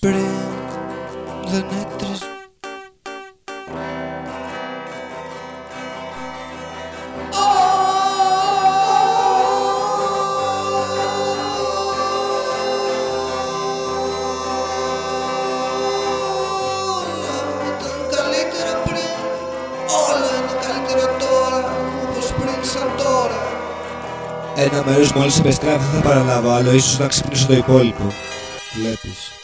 Πριν δεν έτρες Όλα ήταν καλύτερα πριν. Όλα είναι καλύτερα τώρα Όπως πριν σαν τώρα. Ένα μέρος μόλις επεστράφει θα παραλάβω. Άλλο ίσως να ξυπνήσω το υπόλοιπο. Βλέπεις.